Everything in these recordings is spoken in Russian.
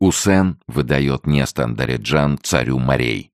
Усен выдает Нестандареджан царю морей.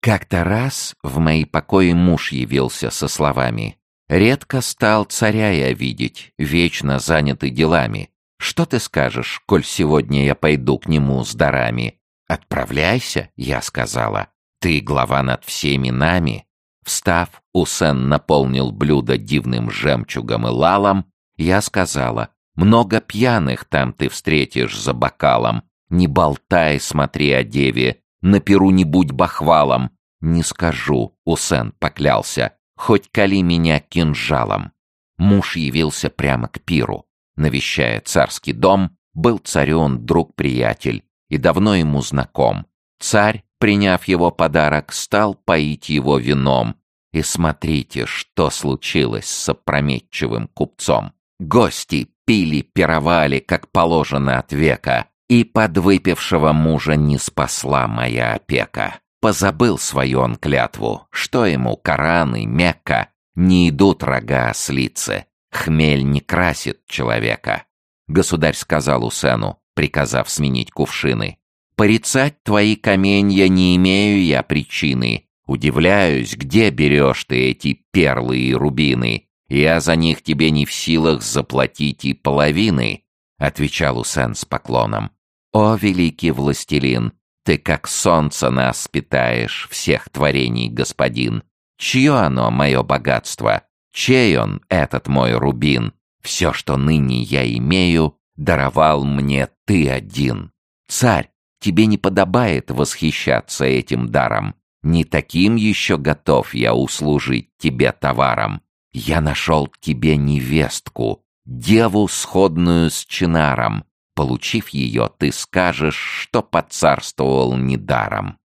Как-то раз в мои покои муж явился со словами «Редко стал царя я видеть, вечно занятый делами. Что ты скажешь, коль сегодня я пойду к нему с дарами?» «Отправляйся», — я сказала, — «ты глава над всеми нами». Встав, Усен наполнил блюдо дивным жемчугом и лалом, я сказала, «Много пьяных там ты встретишь за бокалом. Не болтай, смотри о деве, на перу не будь бахвалом». «Не скажу», — Усен поклялся, «хоть кали меня кинжалом». Муж явился прямо к пиру. Навещая царский дом, был царю он друг-приятель и давно ему знаком. Царь приняв его подарок, стал поить его вином. И смотрите, что случилось с опрометчивым купцом. Гости пили, пировали, как положено от века, и подвыпившего мужа не спасла моя опека. Позабыл свою он клятву, что ему Коран и Мекка не идут рога ослицы, хмель не красит человека. Государь сказал Усену, приказав сменить кувшины, Порицать твои каменья не имею я причины. Удивляюсь, где берешь ты эти перлы и рубины? Я за них тебе не в силах заплатить и половины, — отвечал Усен с поклоном. О, великий властелин, ты как солнце нас питаешь, всех творений господин. Чье оно, мое богатство? Чей он, этот мой рубин? Все, что ныне я имею, даровал мне ты один. Царь, Тебе не подобает восхищаться этим даром. Не таким еще готов я услужить тебе товаром. Я нашел тебе невестку, деву сходную с чинаром. Получив ее, ты скажешь, что поцарствовал недаром.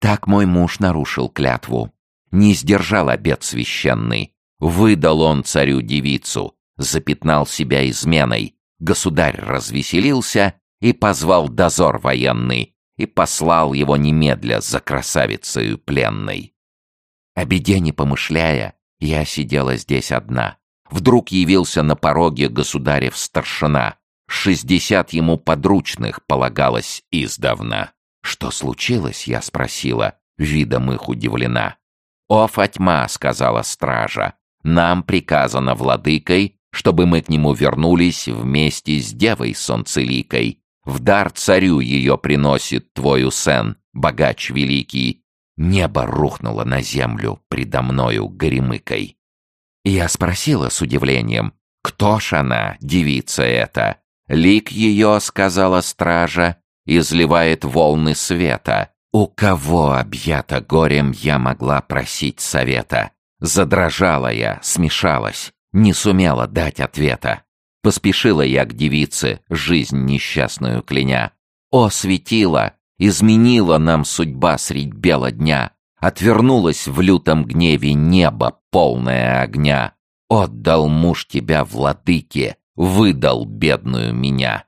Так мой муж нарушил клятву. Не сдержал обет священный. Выдал он царю девицу, запятнал себя изменой. Государь развеселился и позвал дозор военный, и послал его немедля за красавицею пленной. О беде не помышляя, я сидела здесь одна. Вдруг явился на пороге государев старшина. Шестьдесят ему подручных полагалось издавна. «Что случилось?» — я спросила, видом их удивлена. «О, Фатьма!» — сказала стража. «Нам приказано владыкой, чтобы мы к нему вернулись вместе с девой солнцеликой, в дар царю ее приносит твой Усен, богач великий. Небо рухнуло на землю предо мною горемыкой. Я спросила с удивлением, кто ж она, девица эта? Лик ее, сказала стража, изливает волны света. У кого, объята горем, я могла просить совета? Задрожала я, смешалась, не сумела дать ответа. Поспешила я к девице, жизнь несчастную кляня. О, светила! Изменила нам судьба средь бела дня. Отвернулась в лютом гневе небо, полное огня. Отдал муж тебя владыке, выдал бедную меня.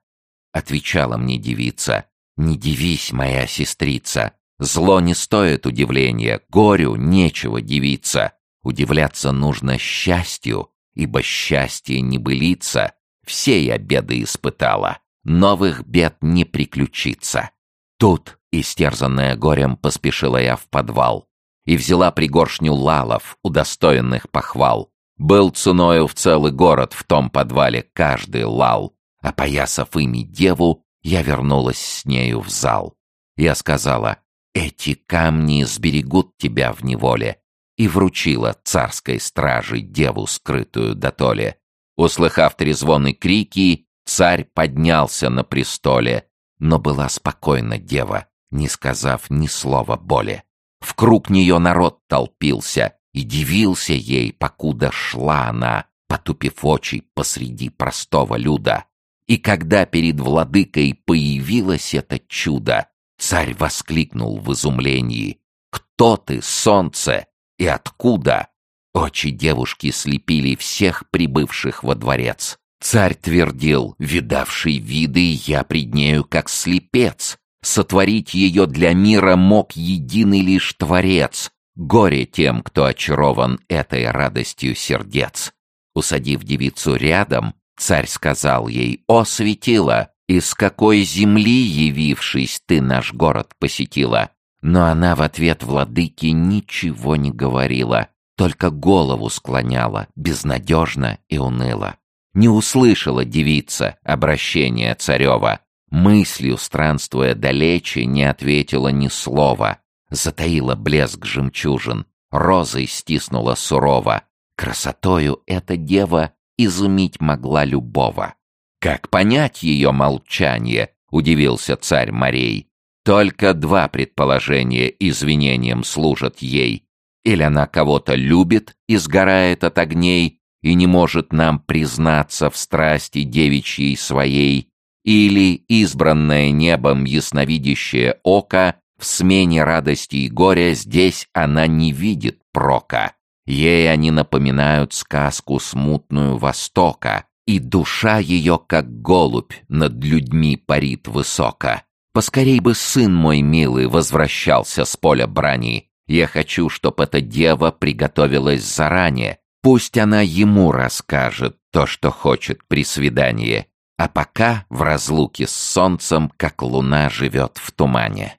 Отвечала мне девица, не дивись, моя сестрица. Зло не стоит удивления, горю нечего дивиться. Удивляться нужно счастью, ибо счастье не былится, все я беды испытала. Новых бед не приключится. Тут, истерзанная горем, поспешила я в подвал и взяла пригоршню лалов, удостоенных похвал. Был ценою в целый город в том подвале каждый лал, а поясав ими деву, я вернулась с нею в зал. Я сказала, эти камни сберегут тебя в неволе, и вручила царской страже деву, скрытую дотоле. Услыхав трезвоны крики, царь поднялся на престоле, но была спокойна дева, не сказав ни слова боли. В круг нее народ толпился и дивился ей, покуда шла она, потупив очи посреди простого люда. И когда перед владыкой появилось это чудо, царь воскликнул в изумлении. «Кто ты, солнце, и откуда?» Очи девушки слепили всех прибывших во дворец. Царь твердил, видавший виды, я пред нею как слепец. Сотворить ее для мира мог единый лишь Творец. Горе тем, кто очарован этой радостью сердец. Усадив девицу рядом, царь сказал ей, «О, светило, Из какой земли, явившись, ты наш город посетила? Но она в ответ владыки ничего не говорила, только голову склоняла, безнадежно и уныло. Не услышала девица обращения царева, мыслью странствуя далече, не ответила ни слова, затаила блеск жемчужин, розой стиснула сурово. Красотою эта дева изумить могла любого. «Как понять ее молчание?» — удивился царь Морей. «Только два предположения извинением служат ей. Или она кого-то любит и сгорает от огней, и не может нам признаться в страсти девичьей своей, или избранное небом ясновидящее око в смене радости и горя здесь она не видит прока. Ей они напоминают сказку смутную Востока, и душа ее, как голубь, над людьми парит высоко. Поскорей бы сын мой милый возвращался с поля брани. Я хочу, чтоб эта дева приготовилась заранее. Пусть она ему расскажет то, что хочет при свидании. А пока в разлуке с солнцем, как луна живет в тумане.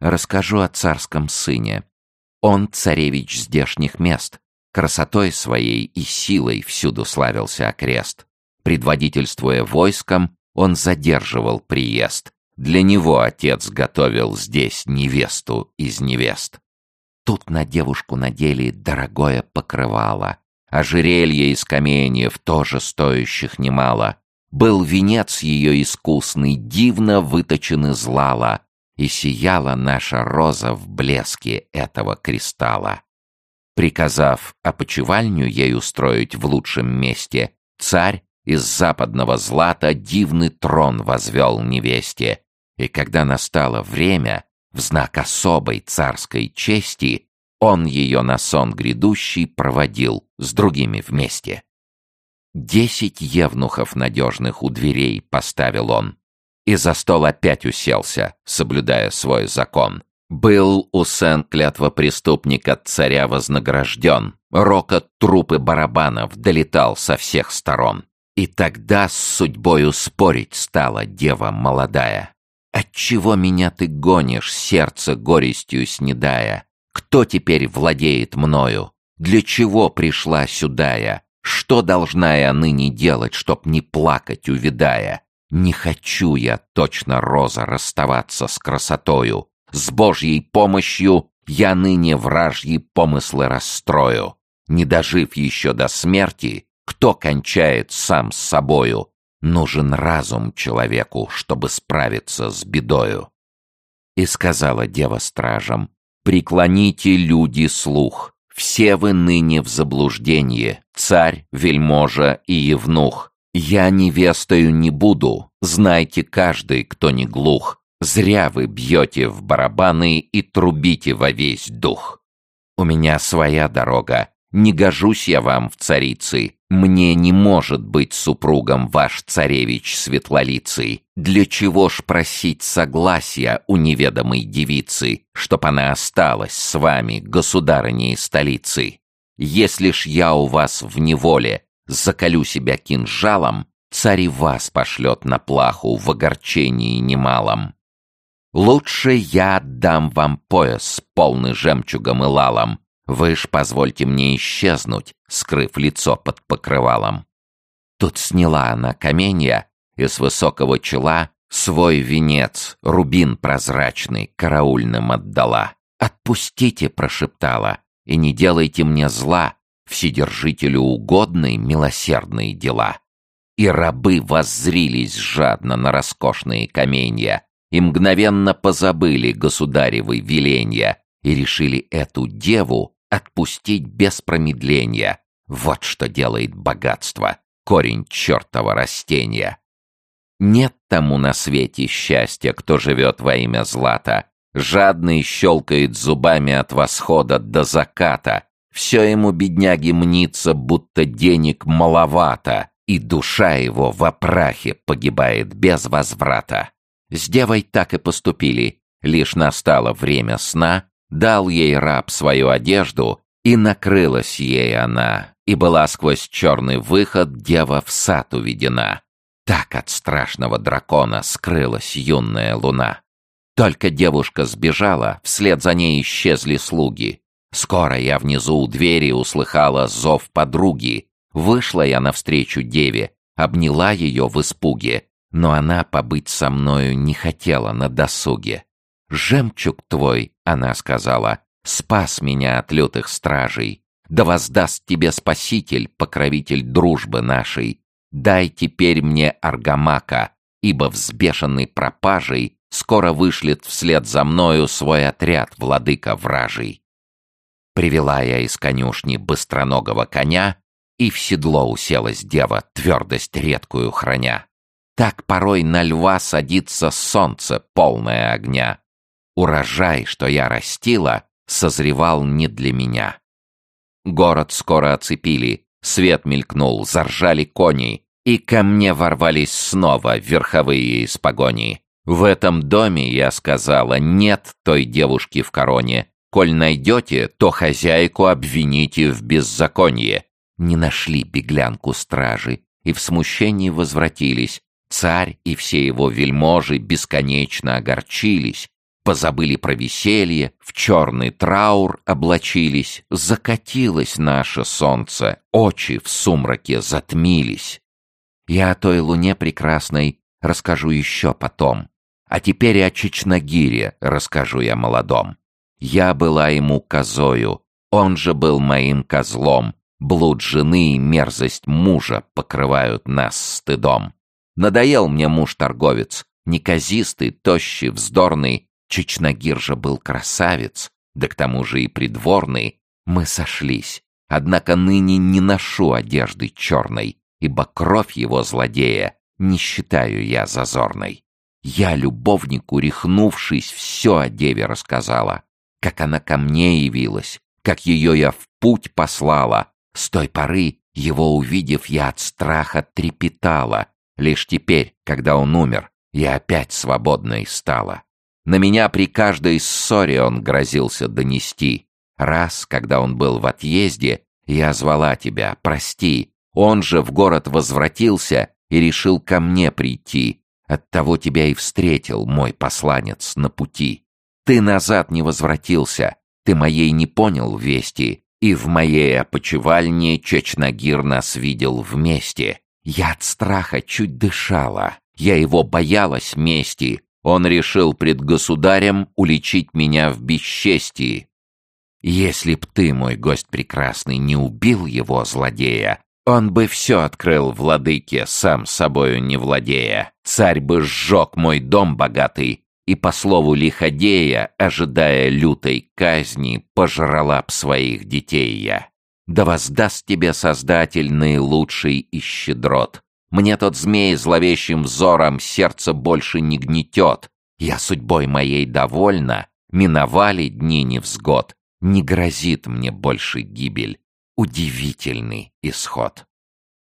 Расскажу о царском сыне. Он царевич здешних мест. Красотой своей и силой всюду славился окрест. Предводительствуя войском, он задерживал приезд. Для него отец готовил здесь невесту из невест. Тут на девушку надели дорогое покрывало, ожерелье из каменьев, тоже стоящих немало. Был венец ее искусный, дивно выточен из лала, и сияла наша роза в блеске этого кристалла. Приказав опочивальню ей устроить в лучшем месте, царь из западного злата дивный трон возвел невесте, и когда настало время, в знак особой царской чести, он ее на сон грядущий проводил с другими вместе. Десять евнухов надежных у дверей поставил он, и за стол опять уселся, соблюдая свой закон. Был у Сен клятва преступник от царя вознагражден, рокот трупы барабанов долетал со всех сторон. И тогда с судьбою спорить стала дева молодая. Отчего меня ты гонишь, сердце горестью снедая? Кто теперь владеет мною? Для чего пришла сюда я? Что должна я ныне делать, чтоб не плакать, увидая? Не хочу я, точно роза, расставаться с красотою. С Божьей помощью я ныне вражьи помыслы расстрою. Не дожив еще до смерти, кто кончает сам с собою? Нужен разум человеку, чтобы справиться с бедою. И сказала дева стражам, «Преклоните, люди, слух. Все вы ныне в заблуждении, царь, вельможа и евнух. «Я невестою не буду, знайте каждый, кто не глух. Зря вы бьете в барабаны и трубите во весь дух. У меня своя дорога, не гожусь я вам в царицы. Мне не может быть супругом ваш царевич светлолицый. Для чего ж просить согласия у неведомой девицы, чтоб она осталась с вами, государыней столицы? Если ж я у вас в неволе, заколю себя кинжалом, царь и вас пошлет на плаху в огорчении немалом. Лучше я отдам вам пояс, полный жемчугом и лалом. Вы ж позвольте мне исчезнуть, скрыв лицо под покрывалом. Тут сняла она каменья и с высокого чела свой венец, рубин прозрачный, караульным отдала. «Отпустите!» — прошептала, «и не делайте мне зла, Вседержителю угодны милосердные дела. И рабы воззрились жадно на роскошные каменья и мгновенно позабыли государевы веленья и решили эту деву отпустить без промедления. Вот что делает богатство, корень чертова растения. Нет тому на свете счастья, кто живет во имя злата. Жадный щелкает зубами от восхода до заката, все ему, бедняги, мнится, будто денег маловато, и душа его в опрахе погибает без возврата. С девой так и поступили. Лишь настало время сна, дал ей раб свою одежду, и накрылась ей она, и была сквозь черный выход дева в сад уведена. Так от страшного дракона скрылась юная луна. Только девушка сбежала, вслед за ней исчезли слуги. Скоро я внизу у двери услыхала зов подруги. Вышла я навстречу деве, обняла ее в испуге, но она побыть со мною не хотела на досуге. «Жемчуг твой», — она сказала, — «спас меня от лютых стражей. Да воздаст тебе Спаситель, покровитель дружбы нашей. Дай теперь мне аргамака, ибо взбешенный пропажей скоро вышлет вслед за мною свой отряд владыка вражий. Привела я из конюшни быстроногого коня, и в седло уселась дева, твердость редкую храня. Так порой на льва садится солнце, полное огня. Урожай, что я растила, созревал не для меня. Город скоро оцепили, свет мелькнул, заржали кони, и ко мне ворвались снова верховые из погони. В этом доме, я сказала, нет той девушки в короне. Коль найдете, то хозяйку обвините в беззаконии. Не нашли беглянку стражи и в смущении возвратились. Царь и все его вельможи бесконечно огорчились, позабыли про веселье, в черный траур облачились, закатилось наше солнце, очи в сумраке затмились. Я о той луне прекрасной расскажу еще потом. А теперь о Чечногире расскажу я молодом. Я была ему козою, он же был моим козлом. Блуд жены и мерзость мужа покрывают нас стыдом. Надоел мне муж-торговец, неказистый, тощий, вздорный. Чечногир же был красавец, да к тому же и придворный. Мы сошлись, однако ныне не ношу одежды черной, ибо кровь его злодея не считаю я зазорной. Я, любовнику, рехнувшись, все о деве рассказала, как она ко мне явилась, как ее я в путь послала. С той поры, его увидев, я от страха трепетала. Лишь теперь, когда он умер, я опять свободной стала. На меня при каждой ссоре он грозился донести. Раз, когда он был в отъезде, я звала тебя, прости. Он же в город возвратился и решил ко мне прийти. Оттого тебя и встретил, мой посланец, на пути. Ты назад не возвратился, ты моей не понял вести, и в моей опочивальне Чечнагир нас видел вместе. Я от страха чуть дышала, я его боялась мести. Он решил пред государем уличить меня в бесчестии. Если б ты, мой гость прекрасный, не убил его, злодея, он бы все открыл владыке, сам собою не владея. Царь бы сжег мой дом богатый, и, по слову лиходея, ожидая лютой казни, пожрала б своих детей я. Да воздаст тебе Создатель наилучший и щедрот. Мне тот змей зловещим взором сердце больше не гнетет. Я судьбой моей довольна, миновали дни невзгод. Не грозит мне больше гибель удивительный исход.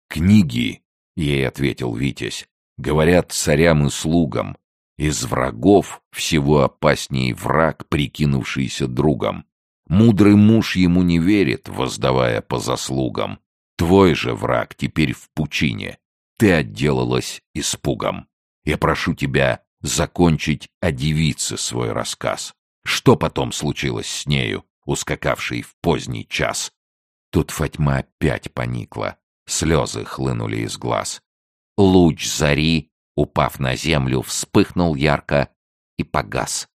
«Книги», — ей ответил Витязь, — «говорят царям и слугам. Из врагов всего опасней враг, прикинувшийся другом. Мудрый муж ему не верит, воздавая по заслугам. Твой же враг теперь в пучине. Ты отделалась испугом. Я прошу тебя закончить о девице свой рассказ. Что потом случилось с нею, ускакавшей в поздний час? Тут Фатьма опять поникла. Слезы хлынули из глаз. Луч зари, упав на землю, вспыхнул ярко и погас.